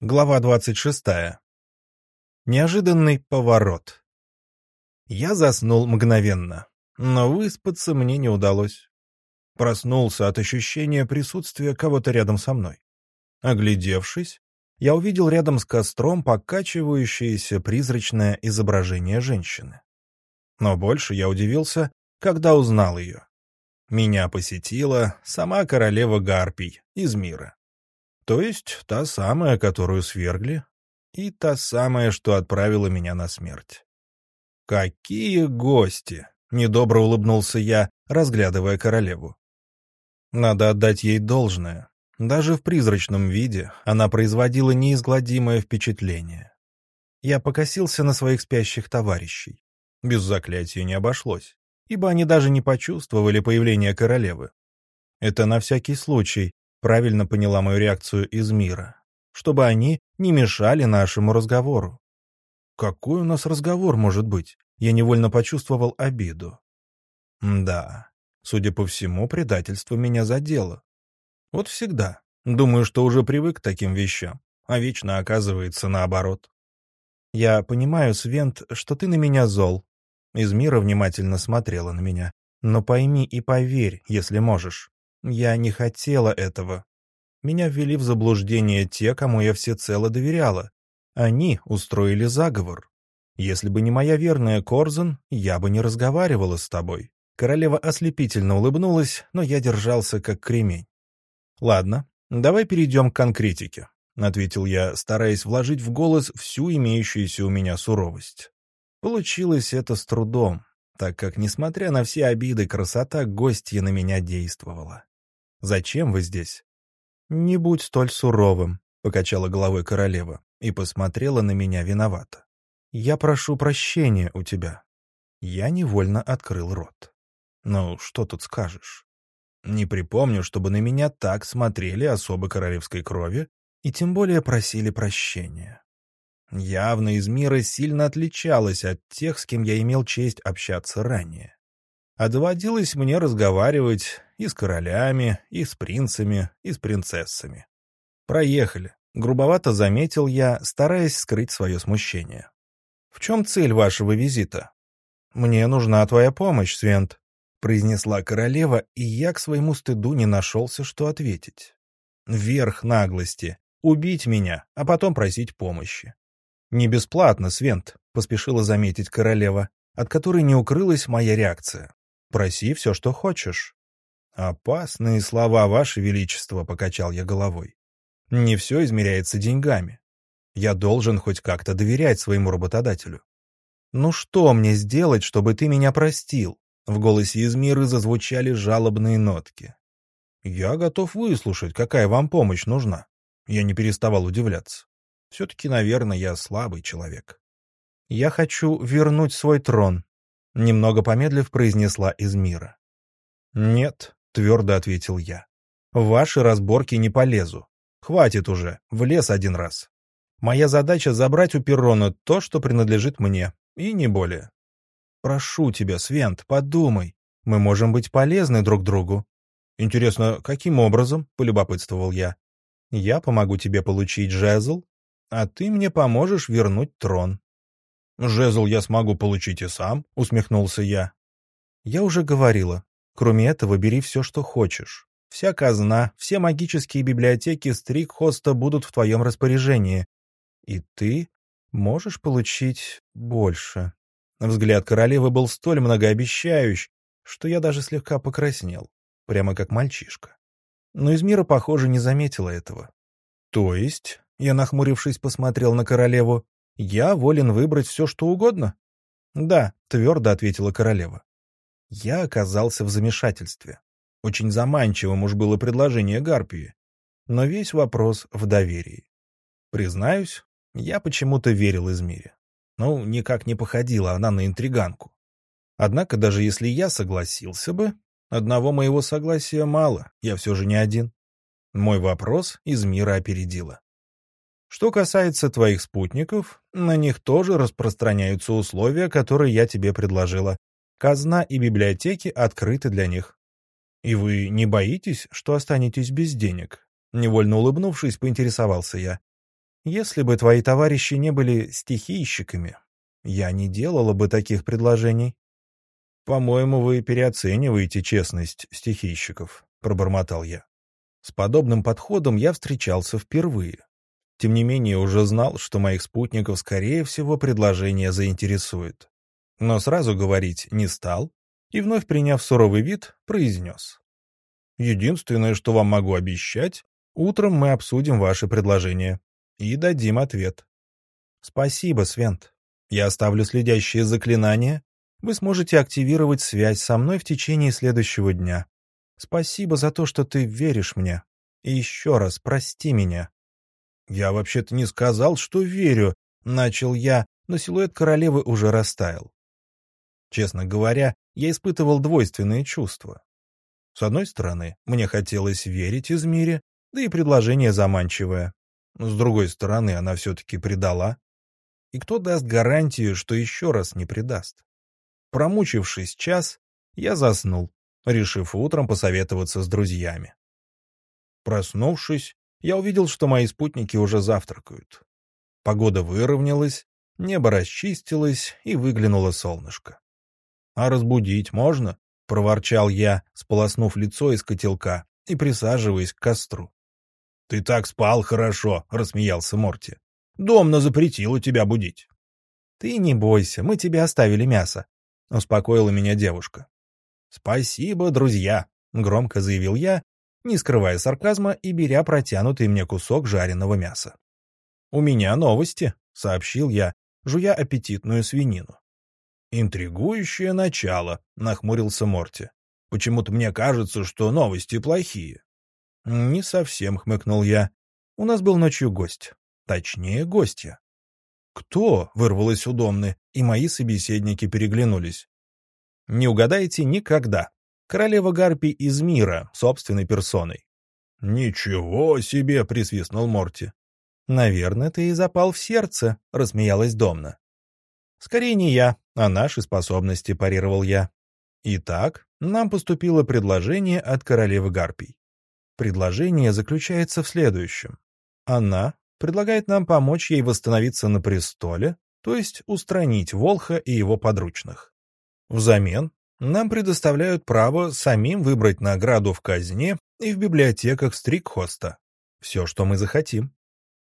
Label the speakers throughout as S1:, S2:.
S1: Глава 26. Неожиданный поворот. Я заснул мгновенно, но выспаться мне не удалось. Проснулся от ощущения присутствия кого-то рядом со мной. Оглядевшись, я увидел рядом с костром покачивающееся призрачное изображение женщины. Но больше я удивился, когда узнал ее. Меня посетила сама королева Гарпий из мира. То есть та самая, которую свергли, и та самая, что отправила меня на смерть. «Какие гости!» — недобро улыбнулся я, разглядывая королеву. Надо отдать ей должное. Даже в призрачном виде она производила неизгладимое впечатление. Я покосился на своих спящих товарищей. Без заклятия не обошлось, ибо они даже не почувствовали появление королевы. Это на всякий случай, правильно поняла мою реакцию из мира, чтобы они не мешали нашему разговору. Какой у нас разговор может быть? Я невольно почувствовал обиду. Да, судя по всему, предательство меня задело. Вот всегда. Думаю, что уже привык к таким вещам, а вечно оказывается наоборот. Я понимаю, Свент, что ты на меня зол. Измира внимательно смотрела на меня. Но пойми и поверь, если можешь. Я не хотела этого. Меня ввели в заблуждение те, кому я всецело доверяла. Они устроили заговор. Если бы не моя верная Корзан, я бы не разговаривала с тобой. Королева ослепительно улыбнулась, но я держался как кремень. «Ладно, давай перейдем к конкретике», — ответил я, стараясь вложить в голос всю имеющуюся у меня суровость. Получилось это с трудом, так как, несмотря на все обиды, красота гостья на меня действовала. Зачем вы здесь?» «Не будь столь суровым», — покачала головой королева и посмотрела на меня виновато. «Я прошу прощения у тебя». Я невольно открыл рот. «Ну, что тут скажешь?» Не припомню, чтобы на меня так смотрели особы королевской крови и тем более просили прощения. Явно из мира сильно отличалась от тех, с кем я имел честь общаться ранее. А доводилось мне разговаривать и с королями, и с принцами, и с принцессами. Проехали. Грубовато заметил я, стараясь скрыть свое смущение. «В чем цель вашего визита?» «Мне нужна твоя помощь, Свент», — произнесла королева, и я к своему стыду не нашелся, что ответить. «Верх наглости. Убить меня, а потом просить помощи». «Не бесплатно, Свент», — поспешила заметить королева, от которой не укрылась моя реакция. Проси все, что хочешь». «Опасные слова, Ваше Величество», — покачал я головой. «Не все измеряется деньгами. Я должен хоть как-то доверять своему работодателю». «Ну что мне сделать, чтобы ты меня простил?» В голосе из мира зазвучали жалобные нотки. «Я готов выслушать, какая вам помощь нужна». Я не переставал удивляться. Все-таки, наверное, я слабый человек. «Я хочу вернуть свой трон», Немного помедлив, произнесла из мира. «Нет», — твердо ответил я. «В ваши разборки не полезу. Хватит уже, в лес один раз. Моя задача — забрать у Перрона то, что принадлежит мне, и не более. Прошу тебя, Свент, подумай. Мы можем быть полезны друг другу. Интересно, каким образом?» — полюбопытствовал я. «Я помогу тебе получить жезл, а ты мне поможешь вернуть трон. «Жезл я смогу получить и сам», — усмехнулся я. «Я уже говорила. Кроме этого, бери все, что хочешь. Вся казна, все магические библиотеки Стрикхоста будут в твоем распоряжении. И ты можешь получить больше». Взгляд королевы был столь многообещающий, что я даже слегка покраснел, прямо как мальчишка. Но из мира, похоже, не заметила этого. «То есть?» — я, нахмурившись, посмотрел на королеву. «Я волен выбрать все, что угодно?» «Да», — твердо ответила королева. Я оказался в замешательстве. Очень заманчивым уж было предложение Гарпии. Но весь вопрос в доверии. Признаюсь, я почему-то верил Измире. Ну, никак не походила она на интриганку. Однако, даже если я согласился бы, одного моего согласия мало, я все же не один. Мой вопрос из мира опередила. Что касается твоих спутников, на них тоже распространяются условия, которые я тебе предложила. Казна и библиотеки открыты для них. И вы не боитесь, что останетесь без денег? Невольно улыбнувшись, поинтересовался я. Если бы твои товарищи не были стихийщиками, я не делала бы таких предложений. По-моему, вы переоцениваете честность стихийщиков, пробормотал я. С подобным подходом я встречался впервые. Тем не менее, уже знал, что моих спутников, скорее всего, предложение заинтересует. Но сразу говорить не стал и, вновь приняв суровый вид, произнес. «Единственное, что вам могу обещать, утром мы обсудим ваше предложение и дадим ответ». «Спасибо, Свент. Я оставлю следящие заклинания. Вы сможете активировать связь со мной в течение следующего дня. Спасибо за то, что ты веришь мне. И еще раз прости меня». «Я вообще-то не сказал, что верю», — начал я, но силуэт королевы уже растаял. Честно говоря, я испытывал двойственные чувства. С одной стороны, мне хотелось верить из мире, да и предложение заманчивое. С другой стороны, она все-таки предала. И кто даст гарантию, что еще раз не предаст? Промучившись час, я заснул, решив утром посоветоваться с друзьями. Проснувшись, я увидел, что мои спутники уже завтракают. Погода выровнялась, небо расчистилось и выглянуло солнышко. «А разбудить можно?» — проворчал я, сполоснув лицо из котелка и присаживаясь к костру. «Ты так спал хорошо», — рассмеялся Морти. «Домна запретила тебя будить». «Ты не бойся, мы тебе оставили мясо», — успокоила меня девушка. «Спасибо, друзья», — громко заявил я не скрывая сарказма и беря протянутый мне кусок жареного мяса. «У меня новости», — сообщил я, жуя аппетитную свинину. «Интригующее начало», — нахмурился Морти. «Почему-то мне кажется, что новости плохие». «Не совсем», — хмыкнул я. «У нас был ночью гость. Точнее, гостья». «Кто?» — вырвалось у Домны, и мои собеседники переглянулись. «Не угадаете никогда», королева Гарпий из мира, собственной персоной. «Ничего себе!» — присвистнул Морти. «Наверное, ты и запал в сердце», — рассмеялась Домна. «Скорее не я, а наши способности», — парировал я. Итак, нам поступило предложение от королевы Гарпий. Предложение заключается в следующем. Она предлагает нам помочь ей восстановиться на престоле, то есть устранить Волха и его подручных. Взамен нам предоставляют право самим выбрать награду в казне и в библиотеках Стрикхоста. Все, что мы захотим.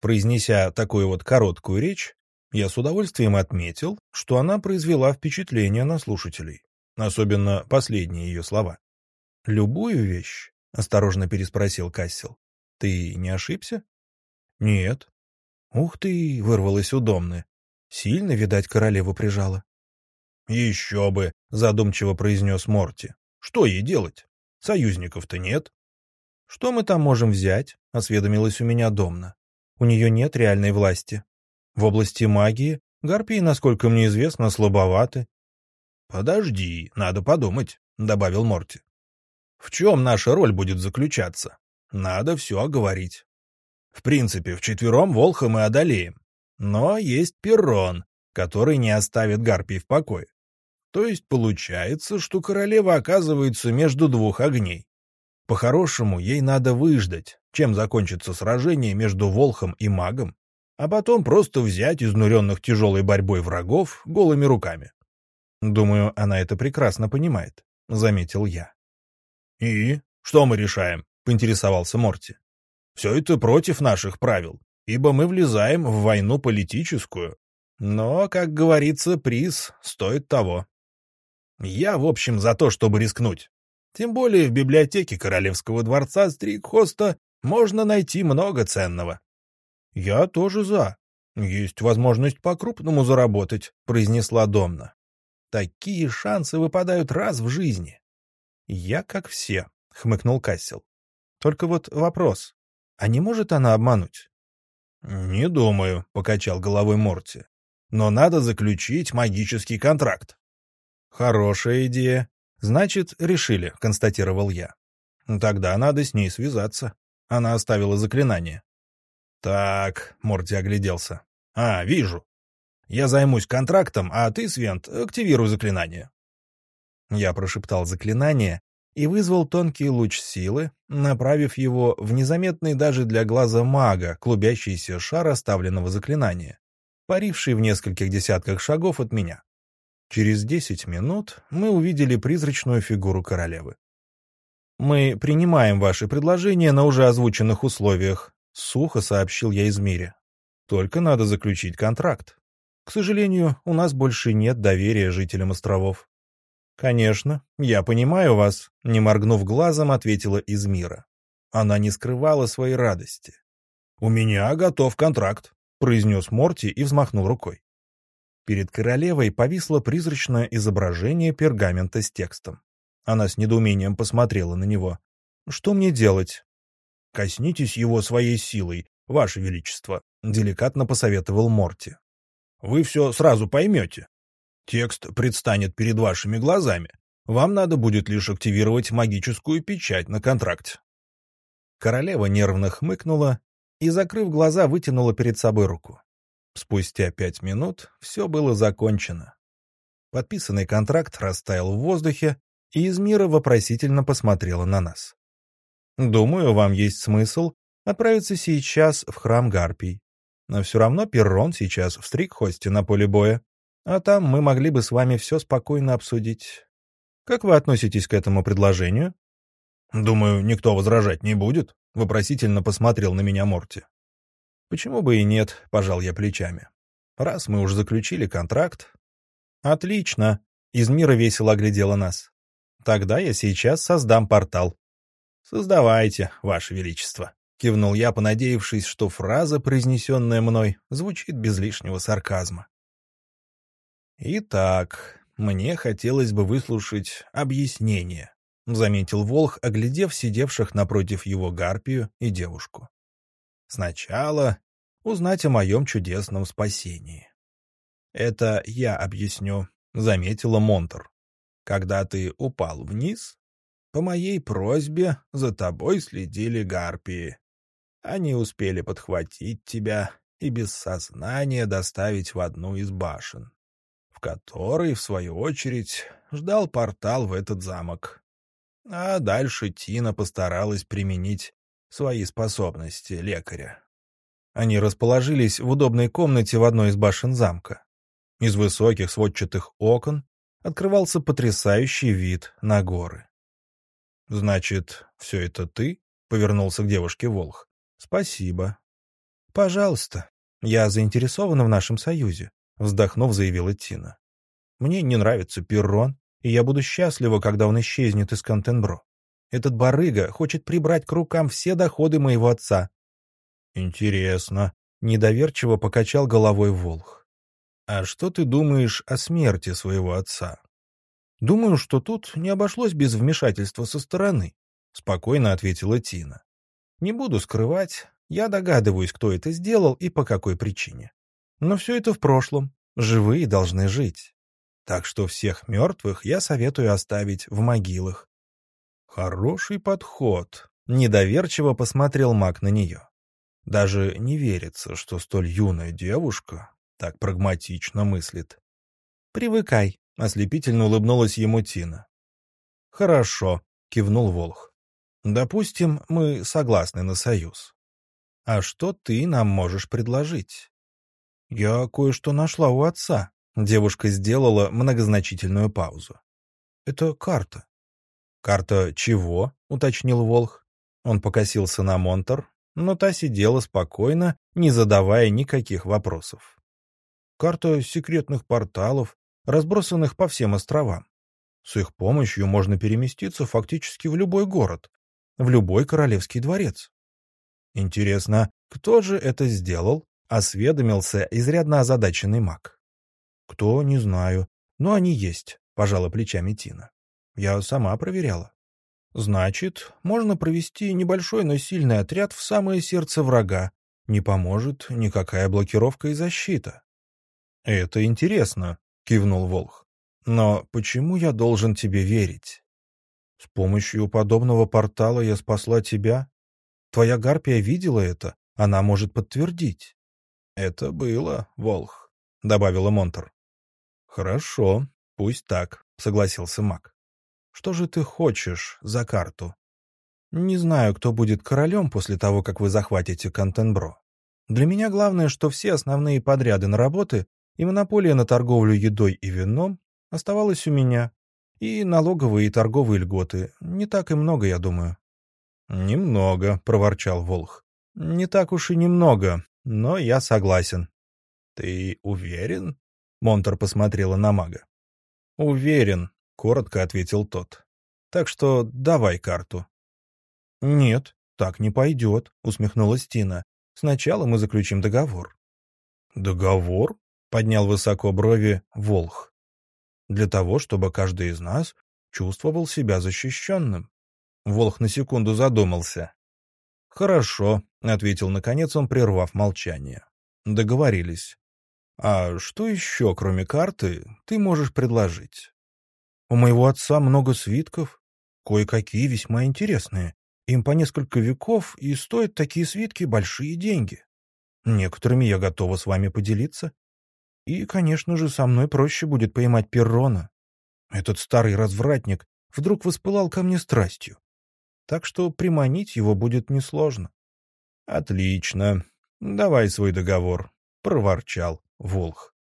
S1: Произнеся такую вот короткую речь, я с удовольствием отметил, что она произвела впечатление на слушателей, особенно последние ее слова. «Любую вещь?» — осторожно переспросил Кассел. «Ты не ошибся?» «Нет». «Ух ты!» — вырвалось у Домны. Сильно, видать, королеву прижала. «Еще бы!» — задумчиво произнес Морти. «Что ей делать? Союзников-то нет». «Что мы там можем взять?» — осведомилась у меня Домна. «У нее нет реальной власти. В области магии гарпии, насколько мне известно, слабоваты». «Подожди, надо подумать», — добавил Морти. «В чем наша роль будет заключаться? Надо все оговорить. В принципе, вчетвером Волха мы одолеем. Но есть Перрон, который не оставит гарпий в покое. То есть получается, что королева оказывается между двух огней. По-хорошему, ей надо выждать, чем закончится сражение между Волхом и магом, а потом просто взять изнуренных тяжелой борьбой врагов голыми руками. Думаю, она это прекрасно понимает, — заметил я. — И? Что мы решаем? — поинтересовался Морти. — Все это против наших правил, ибо мы влезаем в войну политическую. Но, как говорится, приз стоит того. Я, в общем, за то, чтобы рискнуть. Тем более в библиотеке Королевского дворца Стрикхоста можно найти много ценного. — Я тоже за. Есть возможность по-крупному заработать, — произнесла Домна. Такие шансы выпадают раз в жизни. — Я как все, — хмыкнул Кассел. — Только вот вопрос. А не может она обмануть? — Не думаю, — покачал головой Морти. — Но надо заключить магический контракт. «Хорошая идея. Значит, решили», — констатировал я. «Тогда надо с ней связаться». Она оставила заклинание. «Так», — Морти огляделся. «А, вижу. Я займусь контрактом, а ты, Свент, активируй заклинание». Я прошептал заклинание, и вызвал тонкий луч силы, направив его в незаметный даже для глаза мага клубящийся шар оставленного заклинания, паривший в нескольких десятках шагов от меня. Через десять минут мы увидели призрачную фигуру королевы. «Мы принимаем ваши предложения на уже озвученных условиях», — сухо сообщил я из. «Только надо заключить контракт. К сожалению, у нас больше нет доверия жителям островов». «Конечно, я понимаю вас», — не моргнув глазом, ответила из мира. Она не скрывала своей радости. «У меня готов контракт», — произнес Морти и взмахнул рукой. Перед королевой повисло призрачное изображение пергамента с текстом. Она с недоумением посмотрела на него. «Что мне делать?» «Коснитесь его своей силой, ваше величество», — деликатно посоветовал Морти. «Вы все сразу поймете. Текст предстанет перед вашими глазами. Вам надо будет лишь активировать магическую печать на контракте. Королева нервно хмыкнула и, закрыв глаза, вытянула перед собой руку. Спустя пять минут все было закончено. Подписанный контракт растаял в воздухе, и из мира вопросительно посмотрела на нас. «Думаю, вам есть смысл отправиться сейчас в храм Гарпий. Но все равно Перрон сейчас в стрикхосте на поле боя. А там мы могли бы с вами все спокойно обсудить. Как вы относитесь к этому предложению? Думаю, никто возражать не будет, вопросительно посмотрел на меня Морти. Почему бы и нет, пожал я плечами. Раз мы уже заключили контракт. Отлично. Из мира весело оглядела нас. Тогда я сейчас создам портал. Создавайте, Ваше Величество. Кивнул я, понадеявшись, что фраза, произнесенная мной, звучит без лишнего сарказма. «Итак, мне хотелось бы выслушать объяснение», — заметил Волх, оглядев сидевших напротив его гарпию и девушку. «Сначала узнать о моем чудесном спасении». «Это я объясню», — заметила Монтер. «Когда ты упал вниз, по моей просьбе за тобой следили гарпии. Они успели подхватить тебя и без сознания доставить в одну из башен в который, в свою очередь, ждал портал в этот замок. А дальше Тина постаралась применить свои способности лекаря. Они расположились в удобной комнате в одной из башен замка. Из высоких сводчатых окон открывался потрясающий вид на горы. «Значит, все это ты?» — повернулся к девушке Волх. «Спасибо». «Пожалуйста. Я заинтересована в нашем союзе. Вздохнув, заявила Тина. «Мне не нравится Перрон, и я буду счастлива, когда он исчезнет из Контенбро. Этот барыга хочет прибрать к рукам все доходы моего отца». «Интересно», — недоверчиво покачал головой Волх. «А что ты думаешь о смерти своего отца?» «Думаю, что тут не обошлось без вмешательства со стороны», — спокойно ответила Тина. «Не буду скрывать, я догадываюсь, кто это сделал и по какой причине. Но все это в прошлом. Живые должны жить. Так что всех мертвых я советую оставить в могилах. Хороший подход. Недоверчиво посмотрел маг на нее. Даже не верится, что столь юная девушка так прагматично мыслит. «Привыкай», — ослепительно улыбнулась ему Тина. «Хорошо», — кивнул Волх. «Допустим, мы согласны на союз. А что ты нам можешь предложить?» «Я кое-что нашла у отца». Девушка сделала многозначительную паузу. «Это карта». «Карта чего?» — уточнил Волх. Он покосился на Монтер, но та сидела спокойно, не задавая никаких вопросов. «Карта секретных порталов, разбросанных по всем островам. С их помощью можно переместиться фактически в любой город, в любой королевский дворец. Интересно, кто же это сделал — осведомился изрядно озадаченный маг. «Кто, не знаю, но они есть», — пожала плечами Тина. «Я сама проверяла». «Значит, можно провести небольшой, но сильный отряд в самое сердце врага. Не поможет никакая блокировка и защита». «Это интересно», — кивнул Волх. «Но почему я должен тебе верить?» «С помощью подобного портала я спасла тебя. Твоя гарпия видела это, она может подтвердить. «Это было, Волх», — добавила Монтер. «Хорошо, пусть так», — согласился маг. Что же ты хочешь за карту? Не знаю, кто будет королем после того, как вы захватите Контенбро. Для меня главное, что все основные подряды на работы и монополия на торговлю едой и вином оставалась у меня. И налоговые и торговые льготы. Не так и много, я думаю. «Немного», — проворчал Волх. «Не так уж и немного, но я согласен». «Ты уверен?» — Монтер посмотрела на мага. «Уверен», — коротко ответил тот. «Так что давай карту». «Нет, так не пойдет», — усмехнулась Тина. «Сначала мы заключим договор». «Договор?» — поднял высоко брови Волх. «Для того, чтобы каждый из нас чувствовал себя защищенным». Волх на секунду задумался. «Хорошо», — ответил наконец он, прервав молчание. «Договорились. А что еще, кроме карты, ты можешь предложить?» «У моего отца много свитков, кое-какие весьма интересные. Им по несколько веков, и стоят такие свитки большие деньги. Некоторыми я готова с вами поделиться. И, конечно же, со мной проще будет поймать Перрона. Этот старый развратник вдруг воспылал ко мне страстью так что приманить его будет несложно. — Отлично. Давай свой договор, — проворчал Волх.